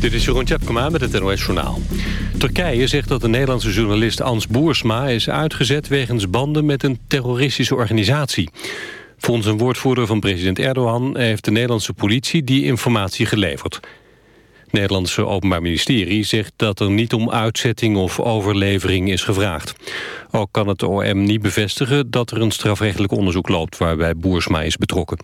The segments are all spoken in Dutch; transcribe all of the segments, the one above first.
Dit is Jeroen Tjepkema met het NOS Journaal. Turkije zegt dat de Nederlandse journalist Ans Boersma is uitgezet... wegens banden met een terroristische organisatie. Volgens een woordvoerder van president Erdogan... heeft de Nederlandse politie die informatie geleverd. Het Nederlandse Openbaar Ministerie zegt dat er niet om uitzetting of overlevering is gevraagd. Ook kan het OM niet bevestigen dat er een strafrechtelijk onderzoek loopt... waarbij Boersma is betrokken.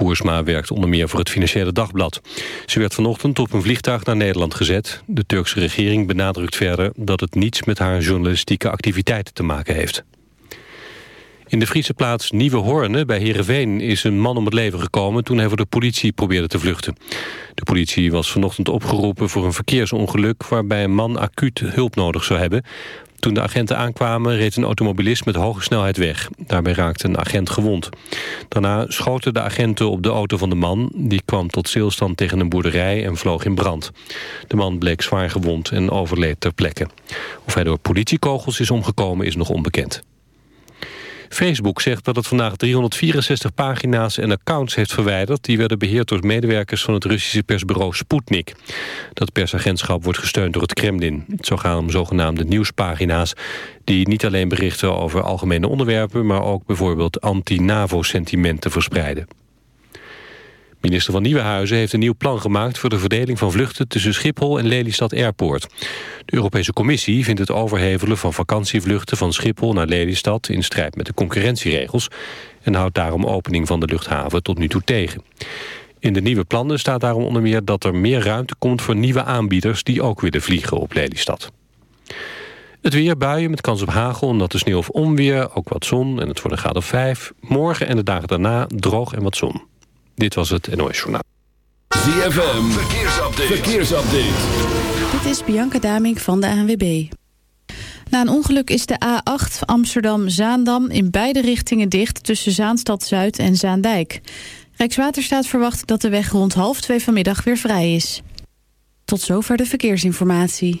Boersma werkt onder meer voor het Financiële Dagblad. Ze werd vanochtend op een vliegtuig naar Nederland gezet. De Turkse regering benadrukt verder dat het niets met haar journalistieke activiteiten te maken heeft. In de Friese plaats Nieuwe Hoorne bij Heerenveen is een man om het leven gekomen toen hij voor de politie probeerde te vluchten. De politie was vanochtend opgeroepen voor een verkeersongeluk waarbij een man acuut hulp nodig zou hebben. Toen de agenten aankwamen reed een automobilist met hoge snelheid weg. Daarbij raakte een agent gewond. Daarna schoten de agenten op de auto van de man. Die kwam tot stilstand tegen een boerderij en vloog in brand. De man bleek zwaar gewond en overleed ter plekke. Of hij door politiekogels is omgekomen is nog onbekend. Facebook zegt dat het vandaag 364 pagina's en accounts heeft verwijderd... die werden beheerd door medewerkers van het Russische persbureau Sputnik. Dat persagentschap wordt gesteund door het Kremlin. Het zou gaan om zogenaamde nieuwspagina's... die niet alleen berichten over algemene onderwerpen... maar ook bijvoorbeeld anti-NAVO-sentimenten verspreiden. Minister van Nieuwenhuizen heeft een nieuw plan gemaakt... voor de verdeling van vluchten tussen Schiphol en Lelystad Airport. De Europese Commissie vindt het overhevelen van vakantievluchten... van Schiphol naar Lelystad in strijd met de concurrentieregels... en houdt daarom opening van de luchthaven tot nu toe tegen. In de nieuwe plannen staat daarom onder meer dat er meer ruimte komt... voor nieuwe aanbieders die ook willen vliegen op Lelystad. Het weer, buien met kans op hagel, natte sneeuw of onweer, ook wat zon en het wordt een graad of 5. Morgen en de dagen daarna droog en wat zon. Dit was het NOS Journaal. ZFM, verkeersupdate. verkeersupdate. Dit is Bianca Damink van de ANWB. Na een ongeluk is de A8 Amsterdam-Zaandam in beide richtingen dicht... tussen Zaanstad Zuid en Zaandijk. Rijkswaterstaat verwacht dat de weg rond half twee vanmiddag weer vrij is. Tot zover de verkeersinformatie.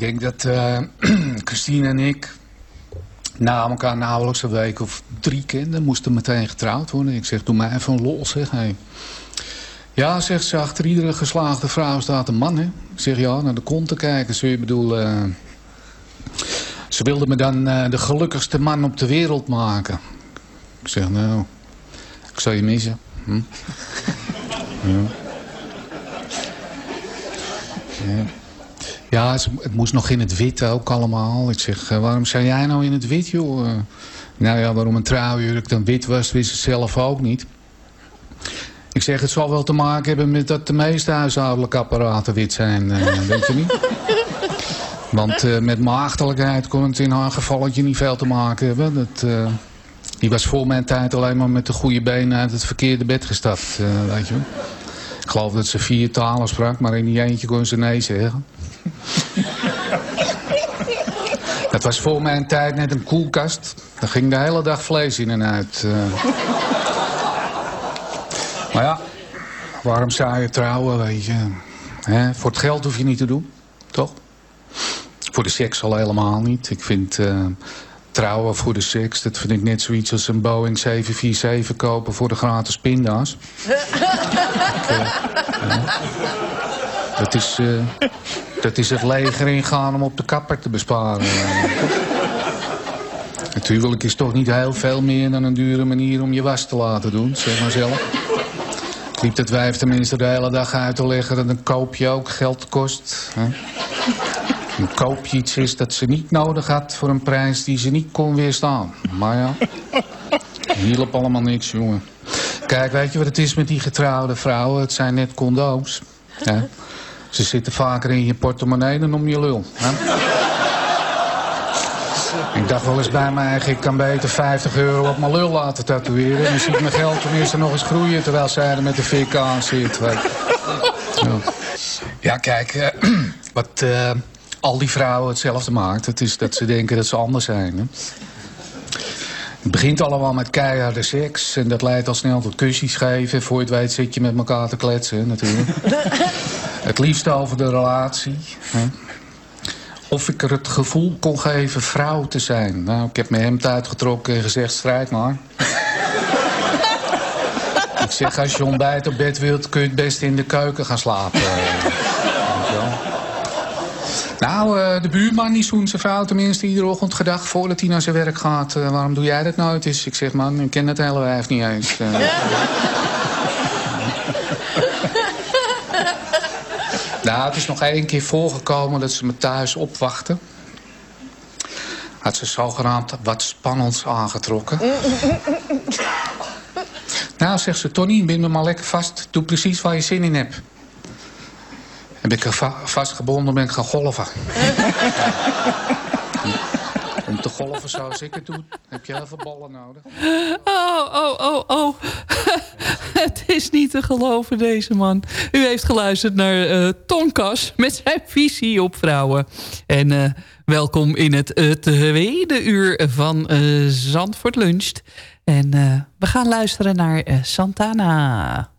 Denk dat uh, Christine en ik na elkaar nauwelijks een week of drie kenden, moesten meteen getrouwd worden. Ik zeg, doe mij even een lol, zeg. Hey. Ja, zegt ze, achter iedere geslaagde vrouw staat een man, hè. Ik zeg, ja, naar de kont te kijken. Ze, ik bedoel, eh, ze wilde me dan eh, de gelukkigste man op de wereld maken. Ik zeg, nou, ik zal je missen. Hm? Ja. Ja, het, moest nog in het wit ook allemaal. Ik zeg, eh, waarom zei jij nou in het wit, joh? Eh, nou ja, waarom een trouwjurk dan wit was, wist ze zelf ook niet. Ik zeg, het zal wel te maken hebben met dat de meeste huishoudelijke apparaten wit zijn, eh, weet je niet? Want met maagdelijkheid kon het in haar gevalletje niet veel te maken hebben. Dat, die was voor mijn tijd alleen maar met de goede benen uit het verkeerde bed gestapt, eh, weet je wel. Ik geloof dat ze vier talen sprak, maar in die eentje kon ze nee zeggen. Dat was voor mijn tijd net een koelkast. Daar ging de hele dag vlees in en uit. eh. Maar ja, waarom zou je trouwen, weet je? Voor het geld hoef je niet te doen, toch? Voor de seks al helemaal niet. Ik vind eh, trouwen voor de seks, dat vind ik net zoiets als een Boeing 747 kopen voor de gratis pinda's. Dat is, eh, dat is het leger ingaan om op de kapper te besparen. Natuurlijk is toch niet heel veel meer dan een dure manier om je was te laten doen, zeg maar zelf. Ik liep dat wijf tenminste de hele dag uit te leggen dat een koopje ook geld kost. Hè? Een koopje iets is dat ze niet nodig had voor een prijs die ze niet kon weerstaan. Maar ja, hielp allemaal niks, jongen. Kijk, weet je wat het is met die getrouwde vrouwen? Het zijn net condooms. Ze zitten vaker in je portemonnee dan om je lul. Hè? Ik dacht wel eens bij mij, ik kan beter 50 euro op mijn lul laten tatoeëren. En dan zie mijn geld tenminste nog eens groeien terwijl zij er met de VK aan zit. je. Ja, kijk, eh, wat eh, al die vrouwen hetzelfde maakt, het is dat ze denken dat ze anders zijn. Hè? Het begint allemaal met keiharde seks en dat leidt al snel tot kusjes geven. Voor je het weet zit je met elkaar te kletsen, natuurlijk. het liefst over de relatie. Hè? Of ik er het gevoel kon geven vrouw te zijn. Nou, ik heb mijn hemd uitgetrokken en gezegd, strijd maar. ik zeg, als je ontbijt op bed wilt, kun je het best in de keuken gaan slapen. Nou, eh, de buurman die zoent zijn vrouw tenminste iedere ochtend gedag voordat hij naar zijn werk gaat. Eh, waarom doe jij dat nooit eens? Ik zeg, man, ik ken het hele wijf niet eens. Eh, nou, het is nog één keer voorgekomen dat ze me thuis opwachten. Had ze zogenaamd wat spannends aangetrokken. nou, zegt ze, Tony, bind me maar lekker vast. Doe precies waar je zin in hebt. Heb ik er va- vastgebonden, ben ik gaan golven. Om te golven zoals ik het doe, heb je heel veel ballen nodig. Oh, oh, oh, oh. Het is niet te geloven, deze man. U heeft geluisterd naar eh Tonkas met zijn visie op vrouwen. En eh, welkom in het eh, tweede uur van eh, Zandvoort Luncht. En eh, we gaan luisteren naar eh, Santana.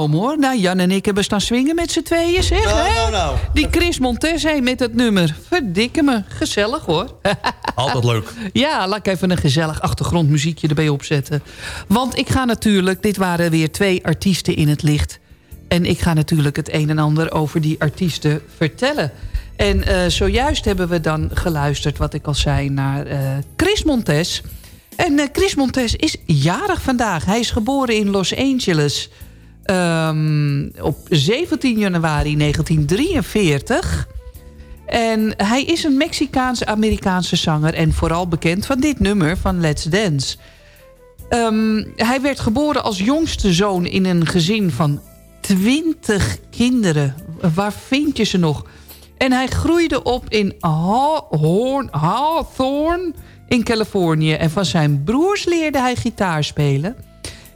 Bijkomen hoor. Nou, Jan en ik hebben staan swingen met z'n tweeën, zeg. Nou, hè? nou, nou. Die Chris Montes met het nummer. Verdikke me. Gezellig hoor. Altijd leuk. Ja, laat ik even een gezellig achtergrondmuziekje erbij opzetten. Want ik ga natuurlijk... Dit waren weer twee artiesten in het licht. En ik ga natuurlijk het een en ander over die artiesten vertellen. En eh, zojuist hebben we dan geluisterd, wat ik al zei, naar eh, Chris Montes. En eh, Chris Montes is jarig vandaag. Hij is geboren in Los Angeles ehm, op 17 januari 1943. En hij is een Mexicaans-Amerikaanse zanger... en vooral bekend van dit nummer van Let's Dance. Ehm, hij werd geboren als jongste zoon in een gezin van 20 kinderen. Waar vind je ze nog? En hij groeide op in Hawthorne, Hawthorne in Californië. En van zijn broers leerde hij gitaar spelen.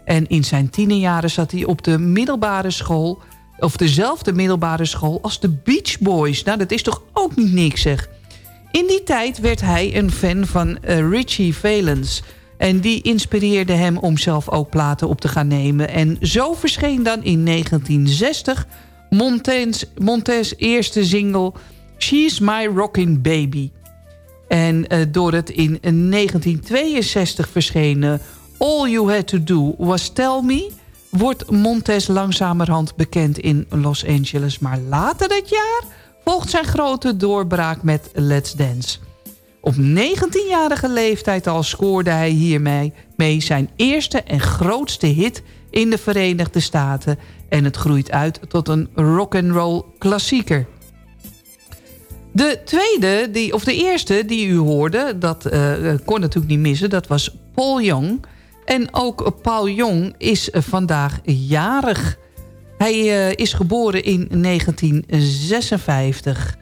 En in zijn tienerjaren zat hij op de middelbare school... of dezelfde middelbare school als de Beach Boys. Nou, dat is toch ook niet niks, zeg. In die tijd werd hij een fan van eh, Richie Valens... En die inspireerde hem om zelf ook platen op te gaan nemen. En zo verscheen dan in 1960 Montez, eerste single... She's My Rockin' Baby. En eh, door het in 1962 verschenen All You Had To Do Was Tell Me... wordt Montez langzamerhand bekend in Los Angeles. Maar later dat jaar volgt zijn grote doorbraak met Let's Dance. Op 19-jarige leeftijd al scoorde hij hiermee mee zijn eerste en grootste hit in de Verenigde Staten. En het groeit uit tot een rock'n'roll klassieker. De tweede, die, of de eerste die u hoorde, dat eh, eh, kon natuurlijk niet missen, dat was Paul Young. En ook Paul Young is vandaag jarig. Hij eh, is geboren in 1956.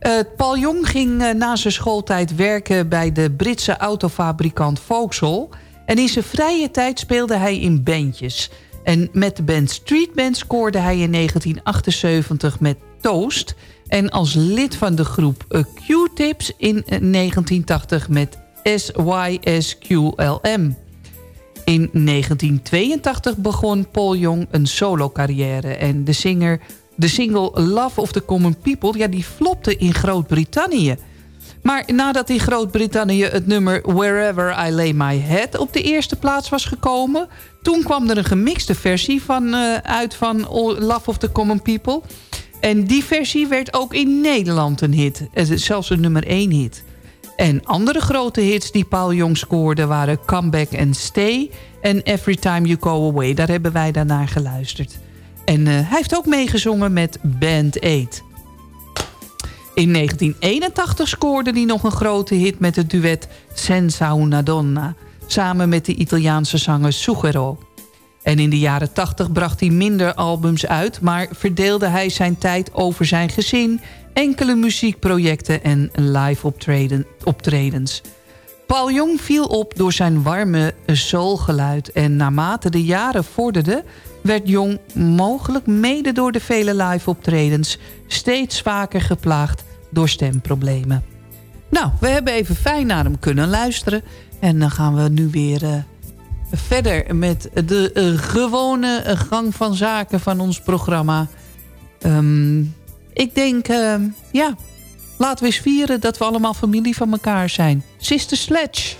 Eh, Paul Jong ging eh, na zijn schooltijd werken bij de Britse autofabrikant Vauxhall. En in zijn vrije tijd speelde hij in bandjes. En met de band Street Band scoorde hij in 1978 met Toast. En als lid van de groep Q-Tips in eh, 1980 met SYSQLM. In 1982 begon Paul Jong een solo-carrière. En de, singer, de single Love of the Common People... Ja, die flopte in Groot-Brittannië. Maar nadat in Groot-Brittannië het nummer Wherever I Lay My Head... op de eerste plaats was gekomen... toen kwam er een gemixte versie van, uh, uit van Love of the Common People... En die versie werd ook in Nederland een hit. Zelfs een nummer 1 hit. En andere grote hits die Paul Jong scoorde waren Comeback and Stay en Every Time You Go Away. Daar hebben wij daarnaar geluisterd. En uh, hij heeft ook meegezongen met Band 8. In 1981 scoorde hij nog een grote hit met het duet Senza una donna... samen met de Italiaanse zanger Sughero. En in de jaren 80 bracht hij minder albums uit... maar verdeelde hij zijn tijd over zijn gezin... enkele muziekprojecten en live optreden, optredens. Paul Jong viel op door zijn warme soulgeluid... en naarmate de jaren vorderden... werd Jong mogelijk mede door de vele live optredens... steeds vaker geplaagd door stemproblemen. Nou, we hebben even fijn naar hem kunnen luisteren... en dan gaan we nu weer... Verder met de uh, gewone gang van zaken van ons programma. Um, ik denk, uh, ja, laten we eens vieren dat we allemaal familie van elkaar zijn. Sister Sledge.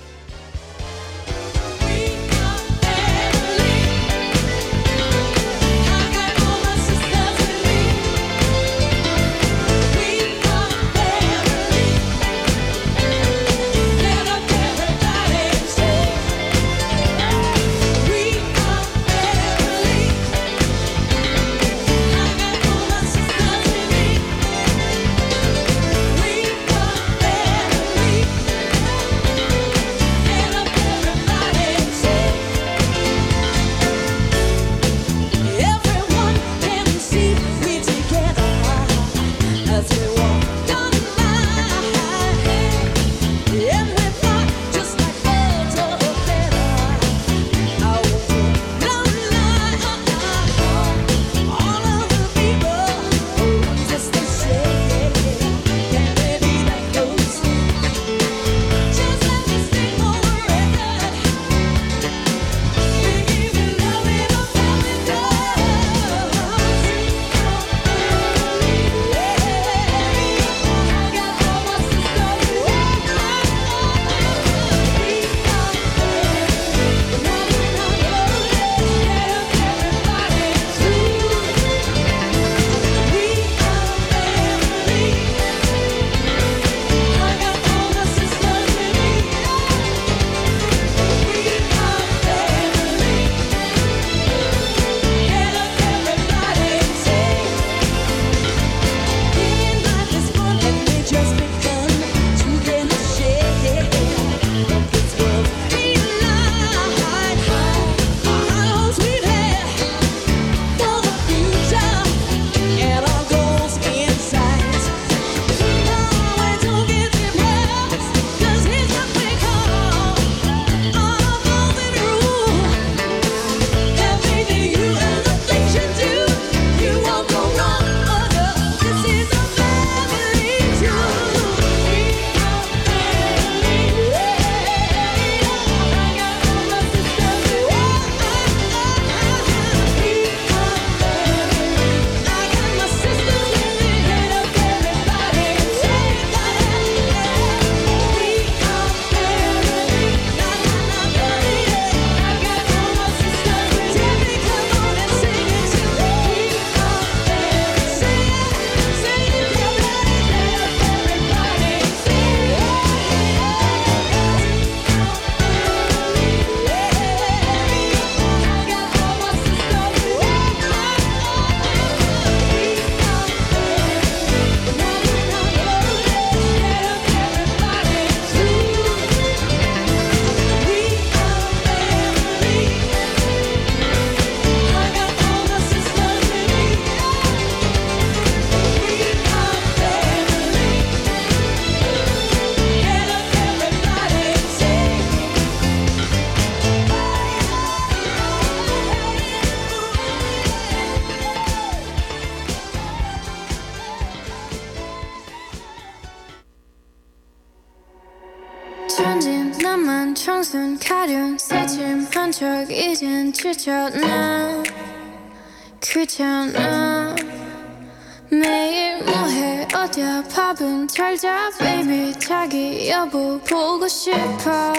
뭐해 어디야 밥은 잘자 baby 자기 여보 보고 싶어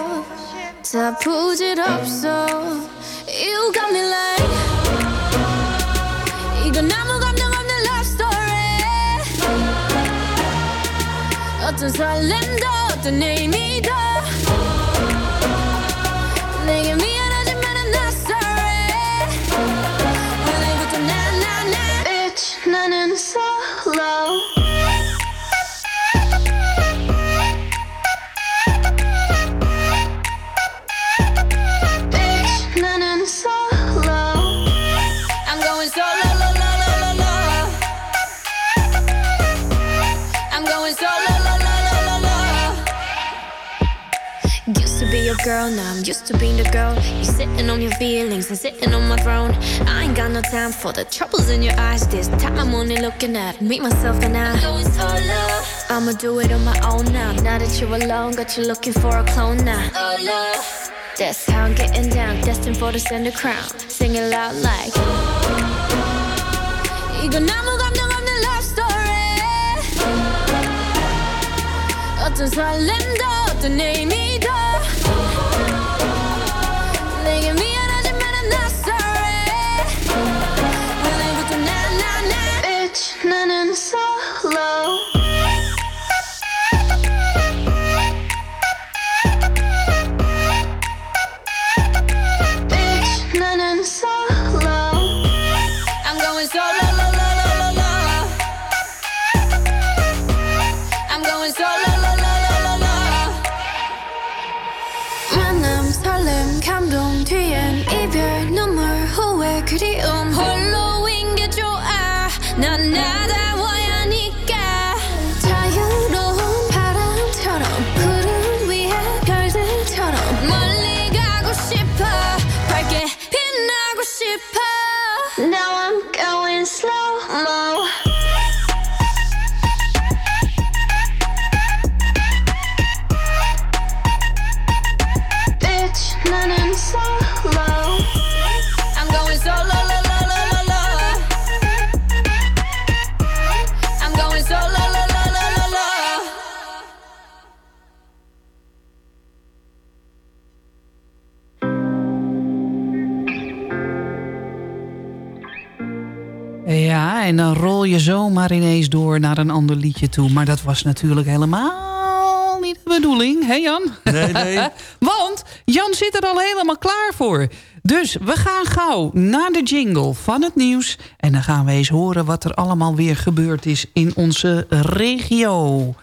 다 부질없어 You got me like 이건 아무 감정 없는 love story 어떤 설렘도 어떤 의미 girl, now I'm used to being the girl. You sitting on your feelings and sitting on my throne. I ain't got no time for the troubles in your eyes. This time I'm only looking at me, myself, and I. I'ma do it on my own now. Now that you're alone, got you looking for a clone now. That's how I'm getting down, destined for the center crown. Sing it loud like. 이건 아무 감정 없는 love story. 어떤 설렘도 어떤 의미 감동 뒤엔 이별 눈물 후회 그리움 홀로인 게 좋아 난 나 je zomaar ineens door naar een ander liedje toe. Maar dat was natuurlijk helemaal niet de bedoeling, hè Jan? Nee, nee. Want Jan zit er al helemaal klaar voor. Dus we gaan gauw naar de jingle van het nieuws. En dan gaan we eens horen wat er allemaal weer gebeurd is in onze regio.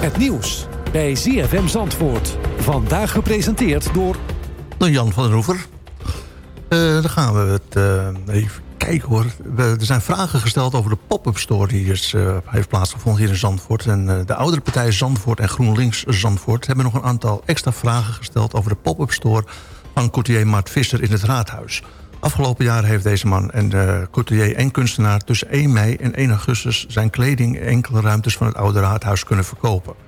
Het nieuws bij ZFM Zandvoort. Vandaag gepresenteerd door... Door Jan van den Hoever. Eh, dan gaan we het eh, even kijken hoor. Er zijn vragen gesteld over de pop-up store die is, eh, heeft plaatsgevonden hier in Zandvoort. En de oudere partij Zandvoort en GroenLinks Zandvoort... hebben nog een aantal extra vragen gesteld over de pop-up store... van courtier Mart Visser in het Raadhuis. Afgelopen jaar heeft deze man en de courtier en kunstenaar... tussen 1 mei en 1 augustus zijn kleding... in enkele ruimtes van het oude raadhuis kunnen verkopen.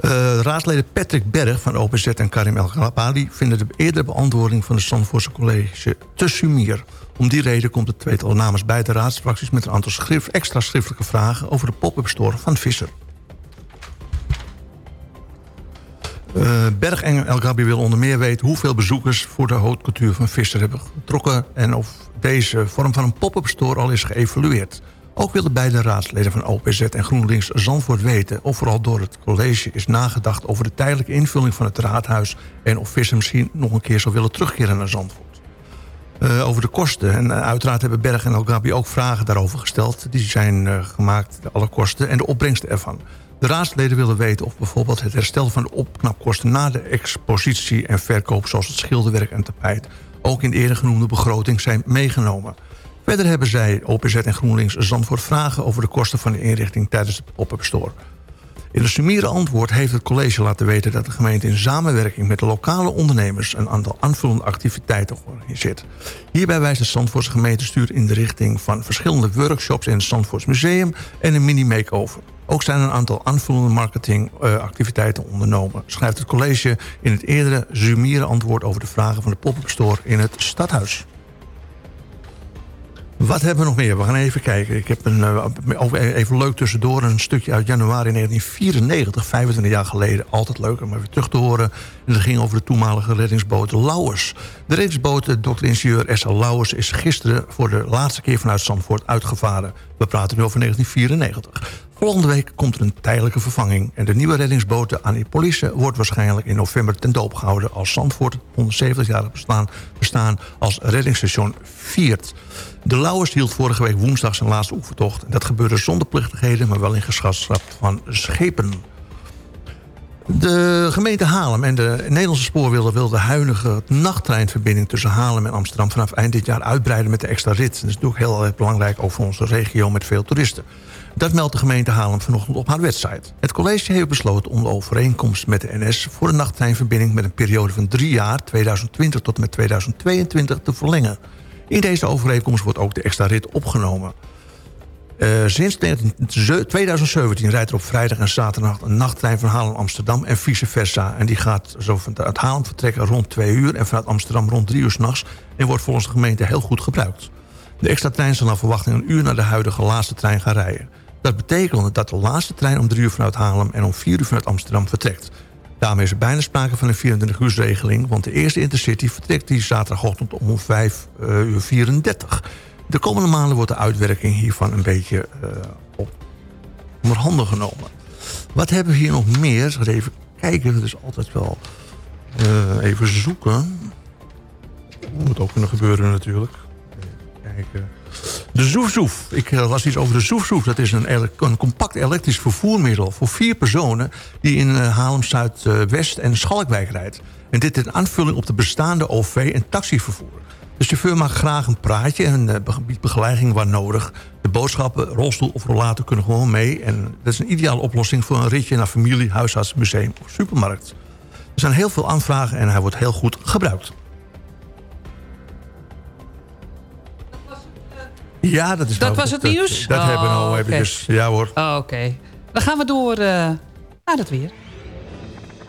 Eh, raadleden Patrick Berg van OPZ en Karim El Ghabali... vinden de eerdere beantwoording van het Zandvoortse College te sumier. Om die reden komt het tweetal namens beide raadsfracties... met een aantal extra schriftelijke vragen... over de pop-up store van Visser. Eh, Berg en El Gabi willen onder meer weten... hoeveel bezoekers voor de haute couture van Visser hebben getrokken... en of deze vorm van een pop-up store al is geëvalueerd. Ook willen beide raadsleden van OPZ en GroenLinks Zandvoort weten... of vooral door het college is nagedacht over de tijdelijke invulling van het raadhuis... en of Visser misschien nog een keer zou willen terugkeren naar Zandvoort. Eh, over de kosten. En uh, uiteraard hebben Berg en El Gabi ook vragen daarover gesteld. Die zijn uh, gemaakt, alle kosten en de opbrengsten ervan. De raadsleden willen weten of bijvoorbeeld het herstel van de opknapkosten... na de expositie en verkoop zoals het schilderwerk en tapijt... ook in de eerder genoemde begroting zijn meegenomen. Verder hebben zij, OPZ en GroenLinks Zandvoort... vragen over de kosten van de inrichting tijdens de pop-up store. In een summiere antwoord heeft het college laten weten... dat de gemeente in samenwerking met de lokale ondernemers... een aantal aanvullende activiteiten organiseert. Hierbij wijst het Zandvoortse gemeentestuur in de richting... van verschillende workshops in het Zandvoorts Museum... en een mini-makeover. Ook zijn een aantal aanvullende marketingactiviteiten ondernomen... schrijft het college in het eerdere summiere antwoord... over de vragen van de pop-up store in het stadhuis. Wat hebben we nog meer? We gaan even kijken. Ik heb een, eh, ook even leuk tussendoor een stukje uit januari 1994, 25 jaar geleden. Altijd leuk om even terug te horen. En dat ging over de toenmalige reddingsboot Lauwers. De reddingsboot eh, dokter-ingenieur S.L. Lauwers is gisteren voor de laatste keer vanuit Zandvoort uitgevaren. We praten nu over 1994. Volgende week komt er een tijdelijke vervanging. En de nieuwe reddingsboot de Annipolisse wordt waarschijnlijk in november ten doop gehouden... als Zandvoort 170-jarig bestaan, bestaan als reddingsstation viert. De Lauwers hield vorige week woensdag zijn laatste oefentocht. Dat gebeurde zonder plichtigheden, maar wel in gezelschap van schepen. De gemeente Haarlem en de Nederlandse spoorwilder wilden de huidige nachttreinverbinding tussen Haarlem en Amsterdam vanaf eind dit jaar uitbreiden met de extra rit. Dat is natuurlijk heel erg belangrijk, ook voor onze regio met veel toeristen. Dat meldt de gemeente Haarlem vanochtend op haar website. Het college heeft besloten om de overeenkomst met de NS... voor de nachttreinverbinding met een periode van drie jaar... 2020 tot en met 2022 te verlengen. In deze overeenkomst wordt ook de extra rit opgenomen. Uh, sinds 2017 rijdt er op vrijdag en zaterdag een nachttrein van Haarlem Amsterdam en vice versa. En die gaat zo vanuit Haarlem vertrekken rond 2 uur en vanuit Amsterdam rond 3 uur s'nachts. En wordt volgens de gemeente heel goed gebruikt. De extra trein zal naar verwachting een uur naar de huidige laatste trein gaan rijden. Dat betekent dat de laatste trein om 3 uur vanuit Haarlem en om 4 uur vanuit Amsterdam vertrekt. Daarmee is er bijna sprake van een 24-uursregeling... want de eerste Intercity vertrekt die zaterdagochtend om 5 uur 34. De komende maanden wordt de uitwerking hiervan een beetje uh, op onder handen genomen. Wat hebben we hier nog meer? Even kijken, dat is altijd wel uh, even zoeken. Moet ook kunnen gebeuren natuurlijk. Even kijken. De Zoef Ik las iets over de Zoef Dat is een, een, compact elektrisch vervoermiddel voor vier personen... die in uh, Haarlem Zuidwest en Schalkwijk rijdt. En dit een aanvulling op de bestaande OV- en taxivervoer. De chauffeur mag graag een praatje en biedt begeleiding waar nodig. De boodschappen, rolstoel of rollator kunnen gewoon mee. En dat is een ideale oplossing voor een ritje naar familie, huisarts, museum of supermarkt. Er zijn heel veel aanvragen en hij wordt heel goed gebruikt. Ja, dat is Dat was het nieuws? Dat, oh, hebben we nou even. Dus, ja hoor. Oh, Oké. Okay. Dan gaan we door uh, naar het weer.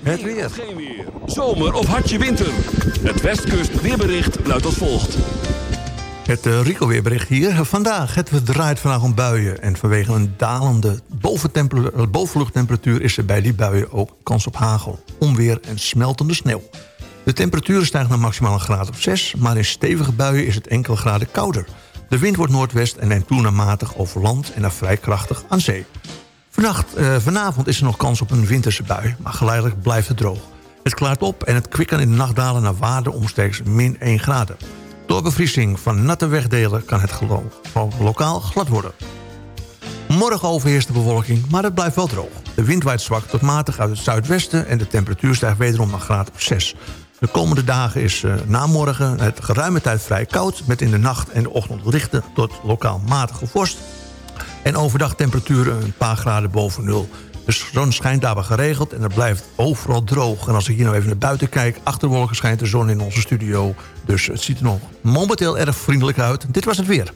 Het weer. Geen weer. Zomer of hartje winter. Het Westkust weerbericht luidt als volgt. Het uh, Rico weerbericht hier. Vandaag, het draait vandaag om buien. En vanwege een dalende bovenluchttemperatuur... is er bij die buien ook kans op hagel, onweer en smeltende sneeuw. De temperatuur stijgt naar maximaal een graad of 6... maar in stevige buien is het enkele graden kouder. De wind wordt noordwest en neemt toe naar matig over land... en naar vrij krachtig aan zee. Vannacht, uh, vanavond is er nog kans op een winterse bui... maar geleidelijk blijft het droog. Het klaart op en het kwikken in de nachtdalen naar waarde omstreeks min 1 graden. Door bevriezing van natte wegdelen kan het lokaal glad worden. Morgen overheerst de bewolking, maar het blijft wel droog. De wind waait zwak tot matig uit het zuidwesten... en de temperatuur stijgt wederom naar graad op 6. De komende dagen is uh, na het geruime tijd vrij koud... met in de nacht en de ochtend lichte tot lokaal matige vorst. En overdag temperaturen een paar graden boven nul. De zon schijnt daarbij geregeld en het blijft overal droog. En als ik hier nou even naar buiten kijk... achter wolken schijnt de zon in onze studio. Dus het ziet er nog momenteel erg vriendelijk uit. Dit was het weer.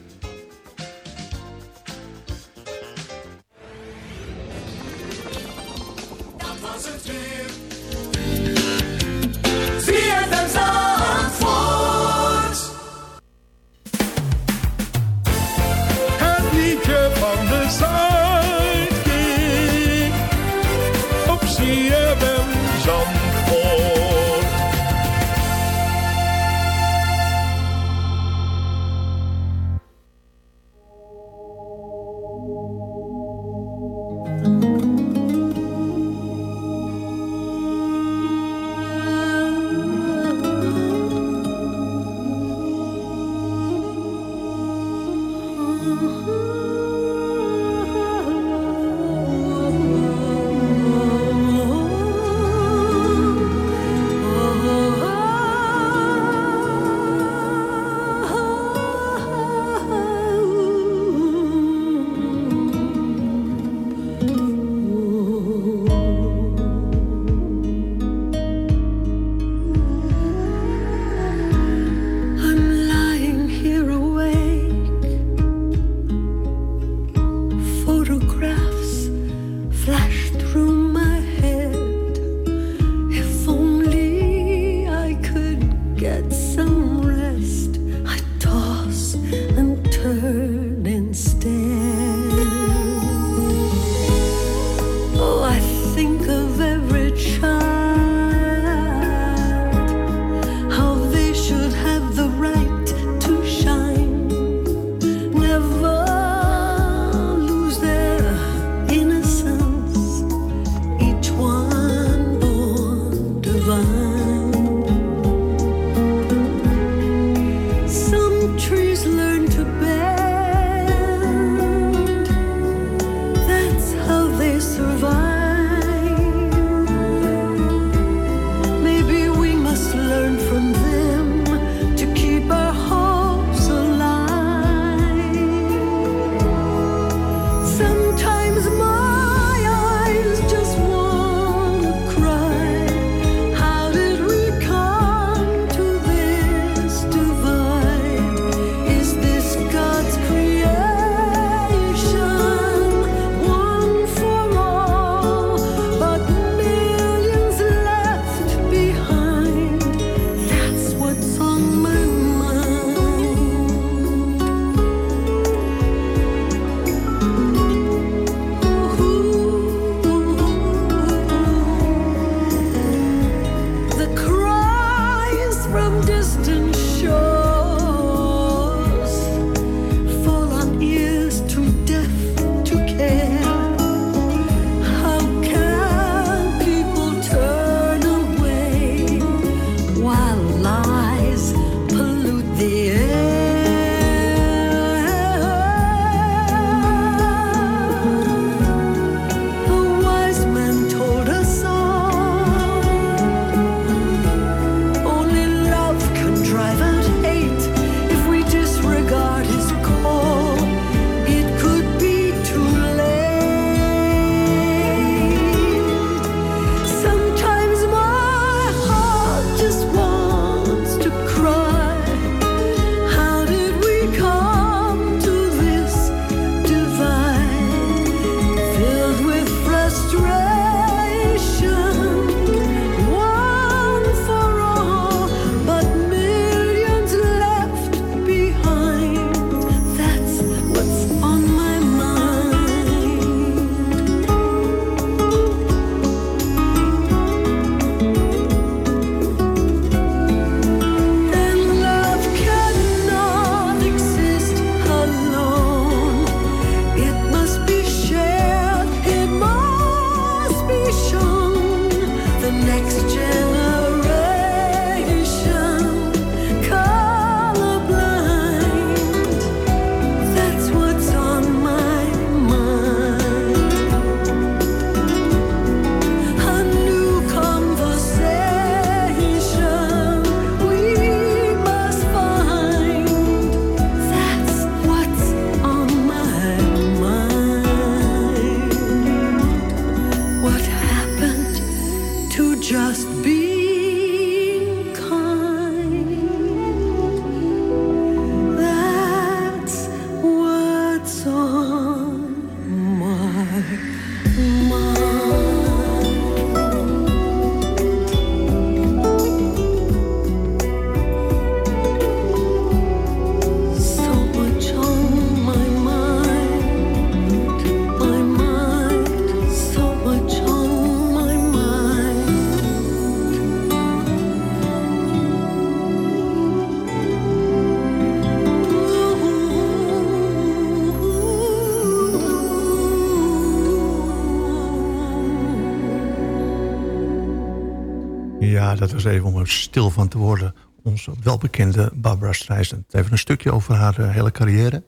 Even om er stil van te worden. Onze welbekende Barbara Streisand. Even een stukje over haar eh, hele carrière.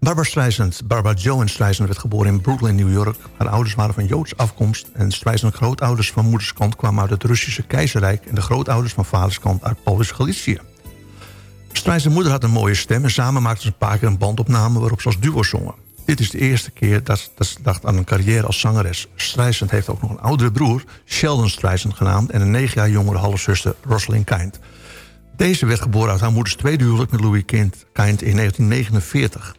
Barbara Streisand, Barbara Joan Streisand, werd geboren in Brooklyn, New York. Haar ouders waren van Joods afkomst. En Streisand grootouders van moederskant kwamen uit het Russische keizerrijk... en de grootouders van vaderskant uit Polish-Galicië. Streisand's moeder had een mooie stem... en samen maakten ze een paar keer een bandopname waarop ze als duo zongen. Dit is de eerste keer dat, dat ze dacht aan een carrière als zangeres. Streisand heeft ook nog een oudere broer, Sheldon Streisand genaamd... en een negen jaar jongere halfzuster, Rosalind Kind. Deze werd geboren uit haar moeders tweede huwelijk met Louis Kind, Kind in 1949.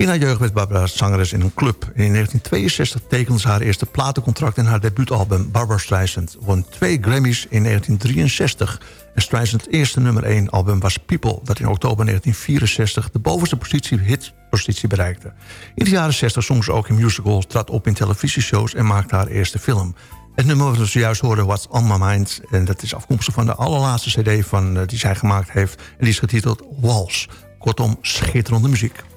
In haar jeugd werd Barbara zangeres in een club. En in 1962 tekende ze haar eerste platencontract... in haar debuutalbum Barbara Streisand. Won twee Grammys in 1963. En Streisand's eerste nummer 1 album was People... dat in oktober 1964 de bovenste positie, hitpositie bereikte. In de jaren 60 zong ze ook in musicals, trad op in televisieshows... en maakte haar eerste film. Het nummer wat we zojuist hoorden, What's On My Mind... en dat is afkomstig van de allerlaatste cd van, eh, die zij gemaakt heeft... en die is getiteld Wals. Kortom, schitterende muziek.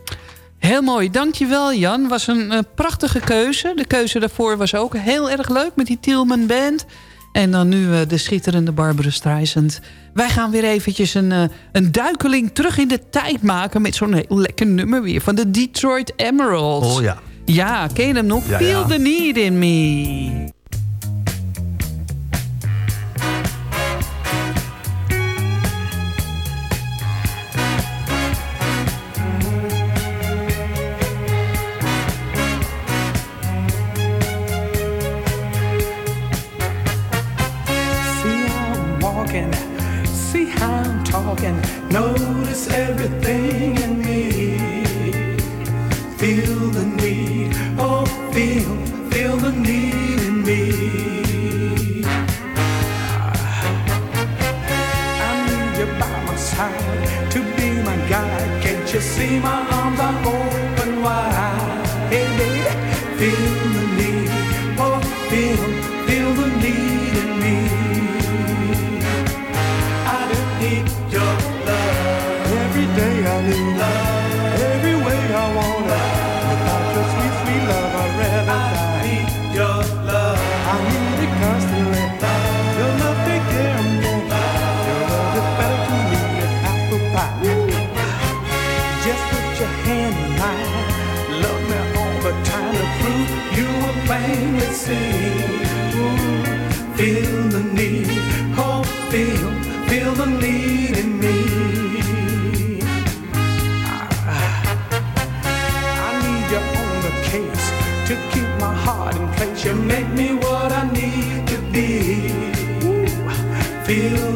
Heel mooi, dankjewel Jan. Was een eh, prachtige keuze. De keuze daarvoor was ook heel erg leuk met die Tilman Band. En dan nu eh, de schitterende Barbara Streisand. Wij gaan weer eventjes een, eh, een duikeling terug in de tijd maken... met zo'n lekker nummer weer van de Detroit Emeralds. Oh ja. Ja, ken je hem nog? Feel the need in me. walk and notice everything in me. Feel the need, oh, feel, feel the need in me. I need you by my side to be my guide. Can't you see my plainly see. Ooh, feel the need, oh, feel, feel the need in me. Ah, I, need you on the case to keep my heart in place. You make me what I need to be. Feel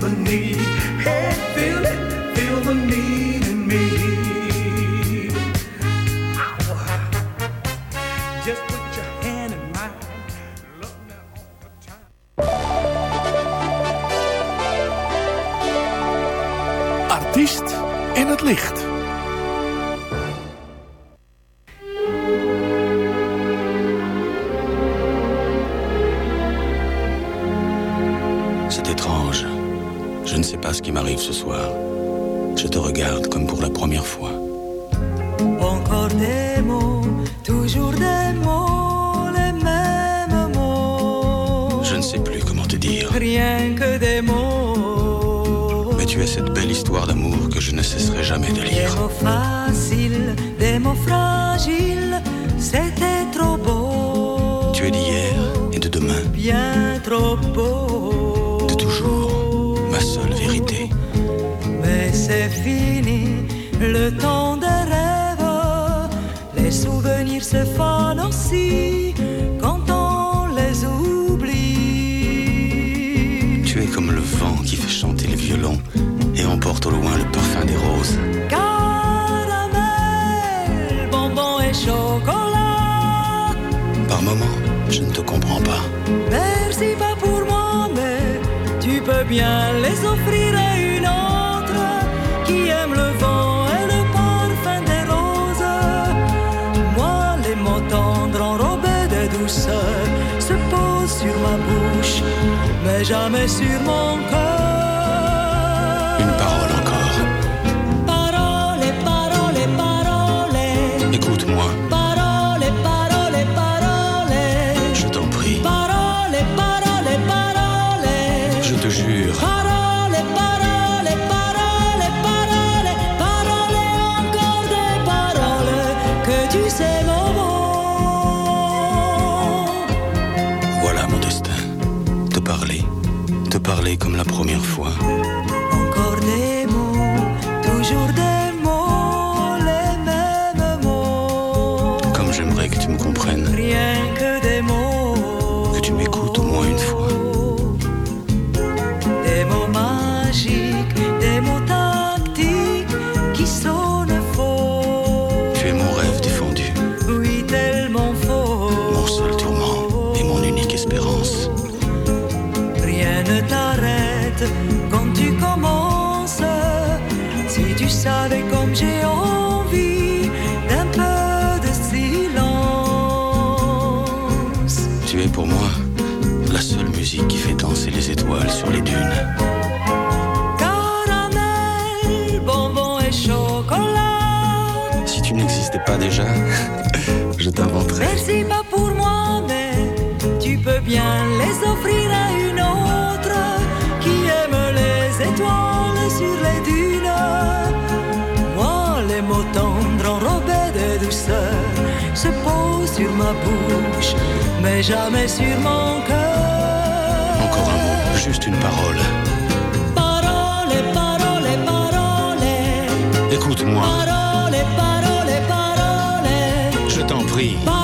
the need. Hey, feel it, feel the need in me. Just put your hand in mine. Love now all the time. Artiest in het licht. bien les offrir à une autre qui aime le vent et le parfum des roses. Moi, les mots tendres enrobés de douceur se posent sur ma bouche, mais jamais sur mon cœur. Une parole encore. Parole, parole, parole. Écoute-moi. Comme la première fois. Sur ma bouche, mais jamais sur mon cœur. Encore un mot, juste une parole. Parole, parole, parole, Écoute-moi, parole, parole, parole. je t'en prie, Parole,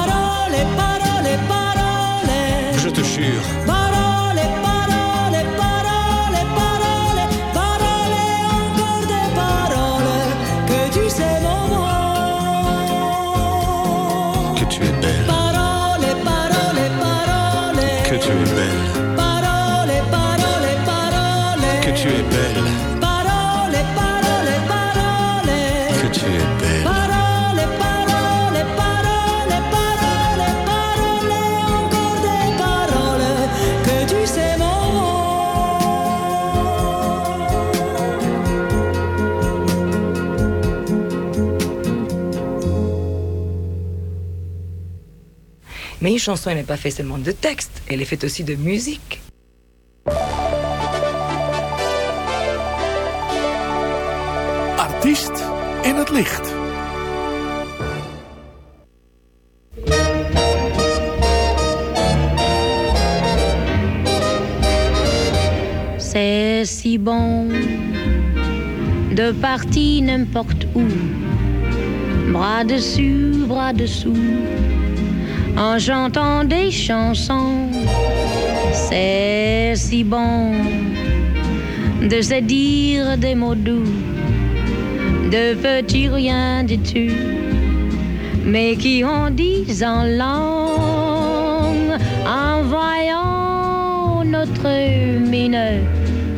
tu es belle, Parole, parole, parole. que tu es belle. Parole, parole, parole, parole, parole, encore des paroles que tu sais maman. Mais une chanson, elle n'est pas faite seulement de texte, elle est faite aussi de musique. Si bon de partir n'importe où, bras dessus, bras dessous, en chantant des chansons. C'est si bon de se dire des mots doux, de petits riens du tout, mais qui en disent en langue, en voyant notre mine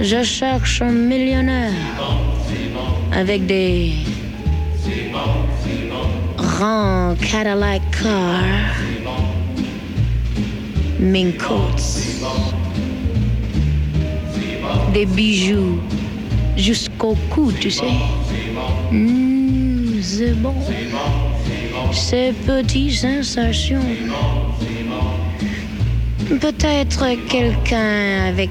Je cherche un millionnaire avec des grands Cadillac cars, mink coats, des bijoux jusqu'au cou, tu sais. Mm, c'est bon. Ces petites sensations. Peut-être quelqu'un avec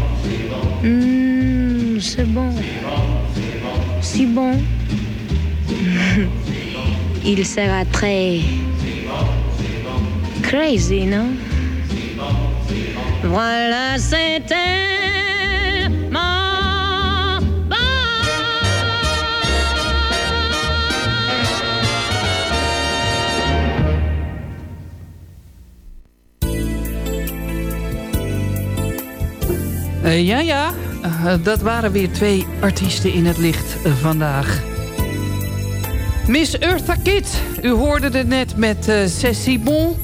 Hmm, c'est bon. Si bon. Il sera très crazy, non? Voilà, c'était Eh, ja, ja. Eh, dat waren weer twee artiesten in het licht vandaag. Miss Eartha Kitt. U hoorde het net met uh, Bon.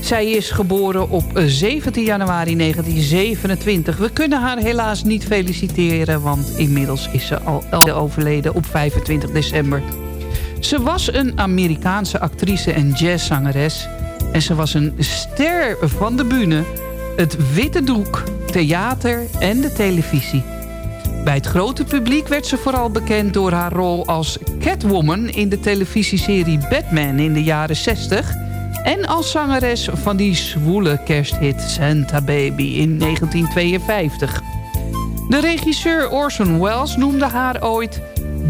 Zij is geboren op eh, 17 januari 1927. We kunnen haar helaas niet feliciteren... want inmiddels is ze al al overleden op 25 december. Ze was een Amerikaanse actrice en jazzzangeres... en ze was een ster van de bühne... het witte doek, theater en de televisie. Bij het grote publiek werd ze vooral bekend door haar rol als Catwoman... in de televisieserie Batman in de jaren 60... en als zangeres van die zwoele kersthit Santa Baby in 1952. De regisseur Orson Welles noemde haar ooit...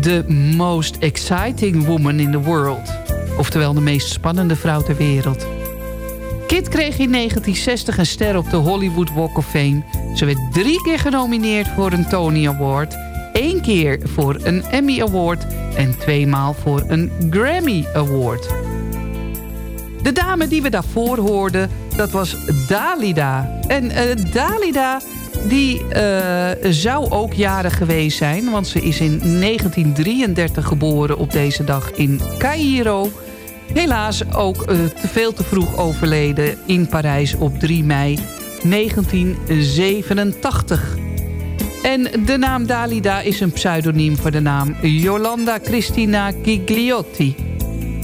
The most exciting woman in the world. Oftewel de meest spannende vrouw ter wereld. Kit kreeg in 1960 een ster op de Hollywood Walk of Fame. Ze werd drie keer genomineerd voor een Tony Award... één keer voor een Emmy Award... en tweemaal voor een Grammy Award. De dame die we daarvoor hoorden, dat was Dalida. En eh, Dalida die eh, zou ook jarig geweest zijn... want ze is in 1933 geboren op deze dag in Cairo... Helaas ook eh, te veel te vroeg overleden in Parijs op 3 mei 1987. En de naam Dalida is een pseudoniem voor de naam Yolanda Cristina Gigliotti.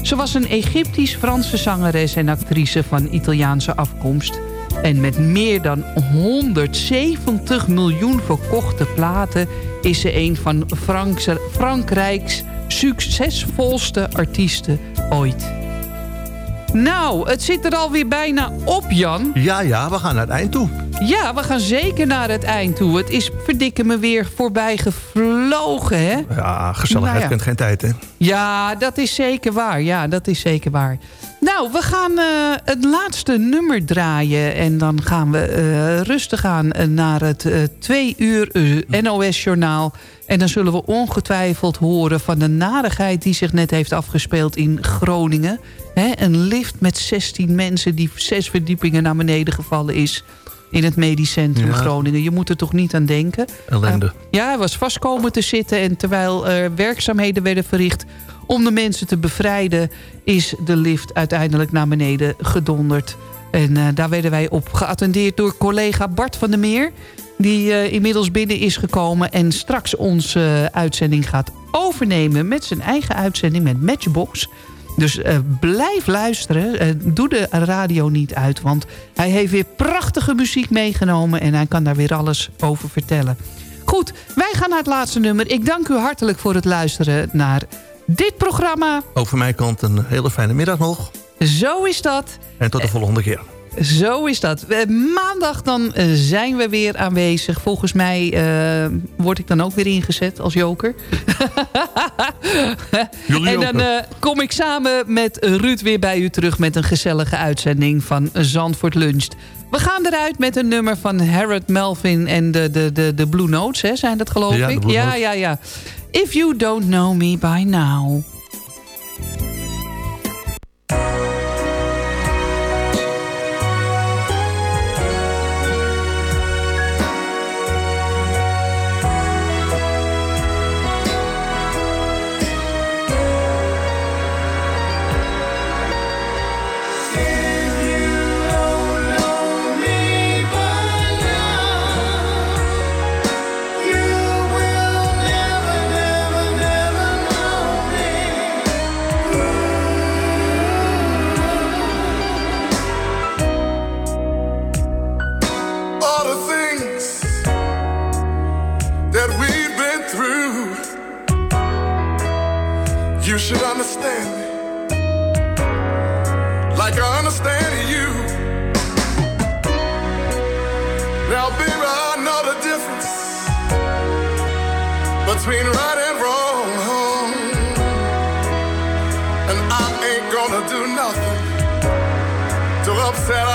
Ze was een Egyptisch-Franse zangeres en actrice van Italiaanse afkomst. En met meer dan 170 miljoen verkochte platen... is ze een van Frankrijks succesvolste artiesten ooit. Nou, het zit er alweer bijna op, Jan. Ja, ja, we gaan naar het eind toe. Ja, we gaan zeker naar het eind toe. Het is verdikken me weer voorbij gevlogen, hè? Ja, gezelligheid Nou ja. kent geen tijd, hè? Ja, dat is zeker waar. Ja, dat is zeker waar. Nou, we gaan eh, het laatste nummer draaien. En dan gaan we eh, rustig aan eh, naar het twee uur NOS-journaal. En dan zullen we ongetwijfeld horen van de narigheid... die zich net heeft afgespeeld in Groningen. Hè, een lift met 16 mensen die zes verdiepingen naar beneden gevallen is... in het medisch centrum Ja. Groningen. Je moet er toch niet aan denken? Ellende. Ja, hij was vast komen te zitten en terwijl er werkzaamheden werden verricht om de mensen te bevrijden, is de lift uiteindelijk naar beneden gedonderd. En eh, daar werden wij op geattendeerd door collega Bart van der Meer, die eh, inmiddels binnen is gekomen en straks onze eh, uitzending gaat overnemen met zijn eigen uitzending met Matchbox. Dus eh, blijf luisteren. Eh, doe de radio niet uit, want hij heeft weer prachtige muziek meegenomen... en hij kan daar weer alles over vertellen. Goed, wij gaan naar het laatste nummer. Ik dank u hartelijk voor het luisteren naar dit programma. Ook van mijn kant een hele fijne middag nog. Zo is dat. En tot de volgende keer. Zo is dat. Eh, Maandag dan eh, zijn we weer aanwezig. Volgens mij eh, word ik dan ook weer ingezet als joker. En dan kom ik samen met Ruud weer bij u terug... met een gezellige uitzending van Zandvoort Luncht. We gaan eruit met een nummer van Harold Melvin en de, de, de, de Blue Notes. Hè? Zijn dat geloof Ja, ik? Ja, ja, ja. If you don't know me by now... between right and wrong. And I ain't gonna do nothing to upset